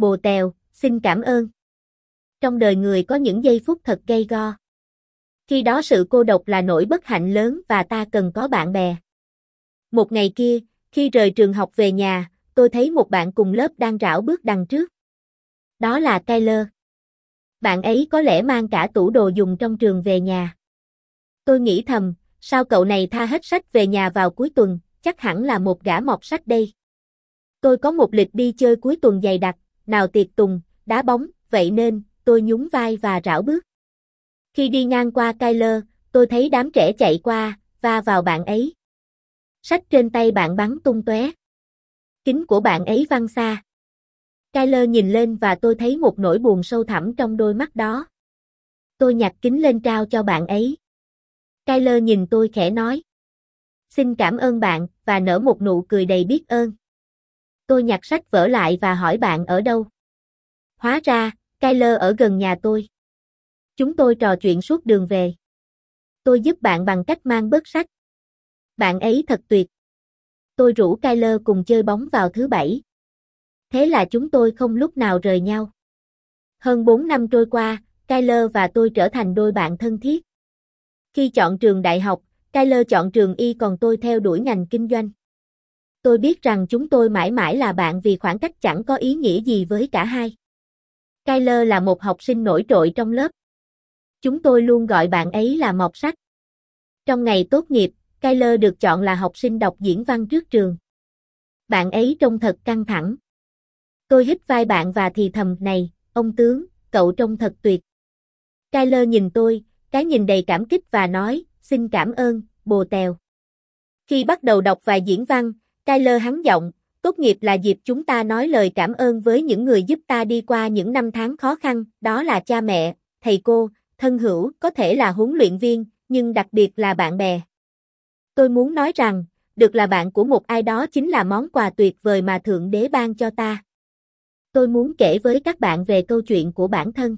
bồ tèo, xin cảm ơn. Trong đời người có những giây phút thật gây go. Khi đó sự cô độc là nỗi bất hạnh lớn và ta cần có bạn bè. Một ngày kia, khi rời trường học về nhà, tôi thấy một bạn cùng lớp đang rảo bước đằng trước. Đó là Taylor. Bạn ấy có lẽ mang cả tủ đồ dùng trong trường về nhà. Tôi nghĩ thầm, sao cậu này tha hết sách về nhà vào cuối tuần, chắc hẳn là một gã mọt sách đây. Tôi có một lịch đi chơi cuối tuần dày đặc, nào tiệc tùng, đá bóng, vậy nên, tôi nhún vai và rảo bước. Khi đi ngang qua Kyler, tôi thấy đám trẻ chạy qua, va vào bạn ấy. Sách trên tay bạn bắn tung tóe. Kính của bạn ấy văng xa. Kyler nhìn lên và tôi thấy một nỗi buồn sâu thẳm trong đôi mắt đó. Tôi nhặt kính lên trao cho bạn ấy. Kyler nhìn tôi khẽ nói. Xin cảm ơn bạn, và nở một nụ cười đầy biết ơn. Tôi nhặt sách vở lại và hỏi bạn ở đâu. Hóa ra, Kyler ở gần nhà tôi. Chúng tôi trò chuyện suốt đường về. Tôi giúp bạn bằng cách mang bớt sách. Bạn ấy thật tuyệt. Tôi rủ Kyler cùng chơi bóng vào thứ bảy. Thế là chúng tôi không lúc nào rời nhau. Hơn 4 năm trôi qua, Kyler và tôi trở thành đôi bạn thân thiết. Khi chọn trường đại học, Kyler chọn trường y còn tôi theo đuổi ngành kinh doanh. Tôi biết rằng chúng tôi mãi mãi là bạn vì khoảng cách chẳng có ý nghĩa gì với cả hai. Kyler là một học sinh nổi trội trong lớp. Chúng tôi luôn gọi bạn ấy là mọc sách. Trong ngày tốt nghiệp, Kyler được chọn là học sinh đọc diễn văn trước trường. Bạn ấy trông thật căng thẳng. Tôi hít vai bạn và thì thầm này, ông tướng, cậu trông thật tuyệt. Kyler nhìn tôi, cái nhìn đầy cảm kích và nói, xin cảm ơn, bồ tèo. Khi bắt đầu đọc vài diễn văn, Kyler hắn giọng, tốt nghiệp là dịp chúng ta nói lời cảm ơn với những người giúp ta đi qua những năm tháng khó khăn, đó là cha mẹ, thầy cô, thân hữu, có thể là huấn luyện viên, nhưng đặc biệt là bạn bè. Tôi muốn nói rằng, được là bạn của một ai đó chính là món quà tuyệt vời mà Thượng Đế ban cho ta. Tôi muốn kể với các bạn về câu chuyện của bản thân.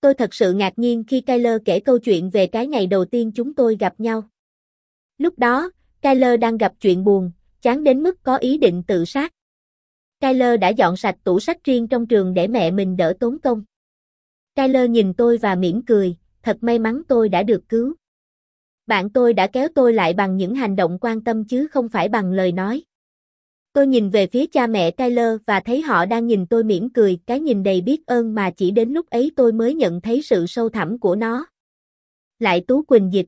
Tôi thật sự ngạc nhiên khi Kyler kể câu chuyện về cái ngày đầu tiên chúng tôi gặp nhau. Lúc đó, Kyler đang gặp chuyện buồn, chán đến mức có ý định tự sát. Kyler đã dọn sạch tủ sách riêng trong trường để mẹ mình đỡ tốn công. Kyler nhìn tôi và mỉm cười, thật may mắn tôi đã được cứu. Bạn tôi đã kéo tôi lại bằng những hành động quan tâm chứ không phải bằng lời nói. Tôi nhìn về phía cha mẹ Kyler và thấy họ đang nhìn tôi mỉm cười, cái nhìn đầy biết ơn mà chỉ đến lúc ấy tôi mới nhận thấy sự sâu thẳm của nó. Lại Tú Quỳnh Dịch